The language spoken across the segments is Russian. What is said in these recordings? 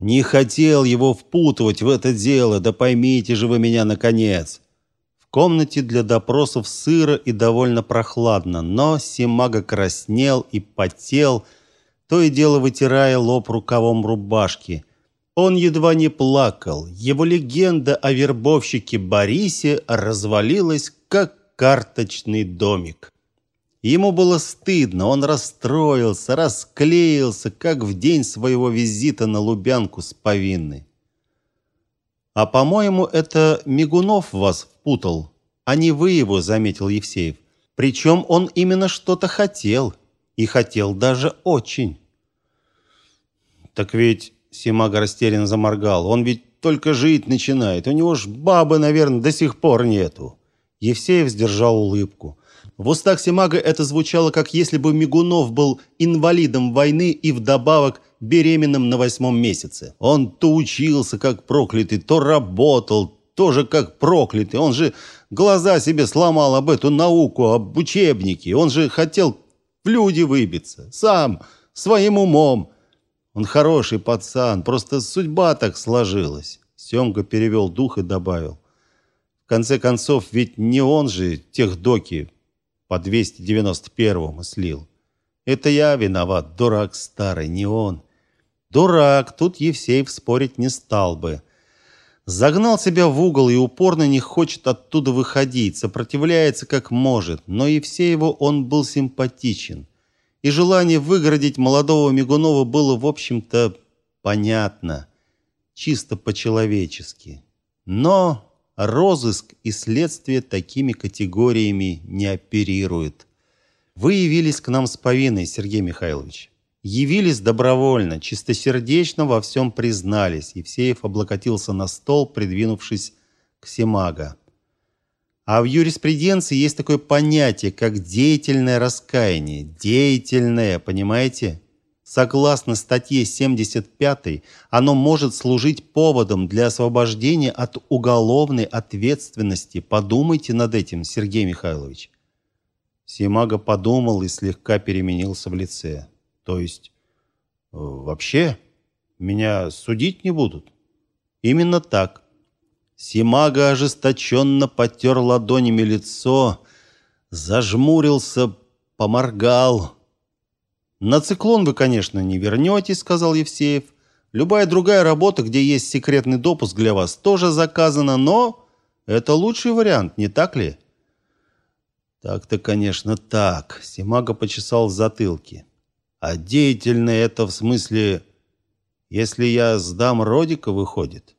Не хотел его впутывать в это дело, да поймите же вы меня наконец. В комнате для допросов сыро и довольно прохладно, но Симага краснел и потел, то и дело вытирая лоб рукавом рубашки. Он едва не плакал. Его легенда о вербовщике Борисе развалилась как карточный домик. Ему было стыдно, он расстроился, расклеился, как в день своего визита на Лубянку с повинной. А по-моему, это Мигунов вас впутал, а не вы его, заметил Евсеев. Причем он именно что-то хотел, и хотел даже очень. Так ведь Симага растерянно заморгал. Он ведь только жить начинает. У него ж бабы, наверное, до сих пор нету. Евсеев сдержал улыбку. В устах Семага это звучало, как если бы Мигунов был инвалидом войны и вдобавок беременным на восьмом месяце. Он то учился, как проклятый, то работал, тоже как проклятый. Он же глаза себе сломал об эту науку, об учебники. Он же хотел в люди выбиться. Сам, своим умом. Он хороший пацан, просто судьба так сложилась. Семга перевел дух и добавил. В конце концов, ведь не он же тех доки по 291-му слил. Это я виноват, дурак старый, не он. Дурак, тут Евсеев спорить не стал бы. Загнал себя в угол и упорно не хочет оттуда выходить, сопротивляется как может, но Евсееву он был симпатичен. И желание выгородить молодого Мигунова было, в общем-то, понятно, чисто по-человечески. Но розыск и следствие такими категориями не оперируют. Вы явились к нам с повинной, Сергей Михайлович. Явились добровольно, чистосердечно во всем признались. Евсеев облокотился на стол, придвинувшись к Семага. А в юриспруденции есть такое понятие, как деятельное раскаяние. Деятельное, понимаете? Согласно статье 75, оно может служить поводом для освобождения от уголовной ответственности. Подумайте над этим, Сергей Михайлович. Симага подумал и слегка переменился в лице. То есть э, вообще меня судить не будут? Именно так. Симага ожесточенно потер ладонями лицо, зажмурился, поморгал. На циклон вы, конечно, не вернетесь, сказал Евсеев. Любая другая работа, где есть секретный допуск для вас, тоже заказана, но это лучший вариант, не так ли? Так-то, конечно, так. Симага почесал в затылке. А деятельное это в смысле, если я сдам Родика, выходит.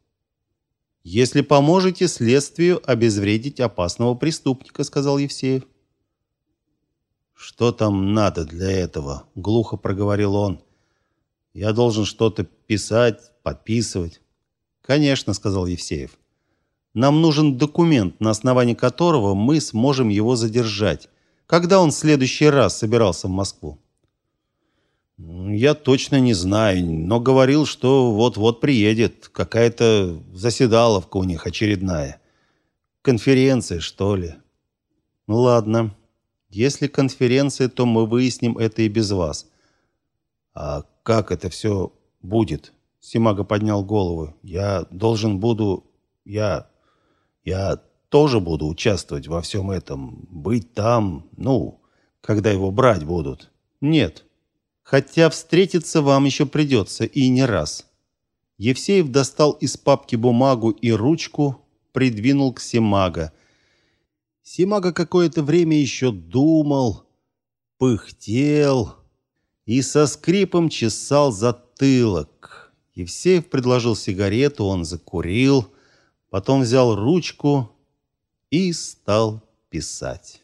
Если поможете следствию обезвредить опасного преступника, сказал Евсеев. Что там надо для этого? глухо проговорил он. Я должен что-то писать, подписывать. Конечно, сказал Евсеев. Нам нужен документ, на основании которого мы сможем его задержать. Когда он в следующий раз собирался в Москву? Я точно не знаю, но говорил, что вот-вот приедет. Какая-то заседаловка у них очередная. Конференция, что ли. Ну ладно. Если конференция, то мы выясним это и без вас. А как это все будет? Симага поднял голову. Я должен буду я я тоже буду участвовать во всем этом, быть там, ну, когда его брать будут. Нет. Хотя встретиться вам еще придется и не раз. Евсеев достал из папки бумагу и ручку, придвинул к Симага. Симага какое-то время еще думал, пыхтел и со скрипом чесал затылок. Евсеев предложил сигарету, он закурил, потом взял ручку и стал писать.